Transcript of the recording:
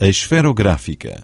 esferográfica.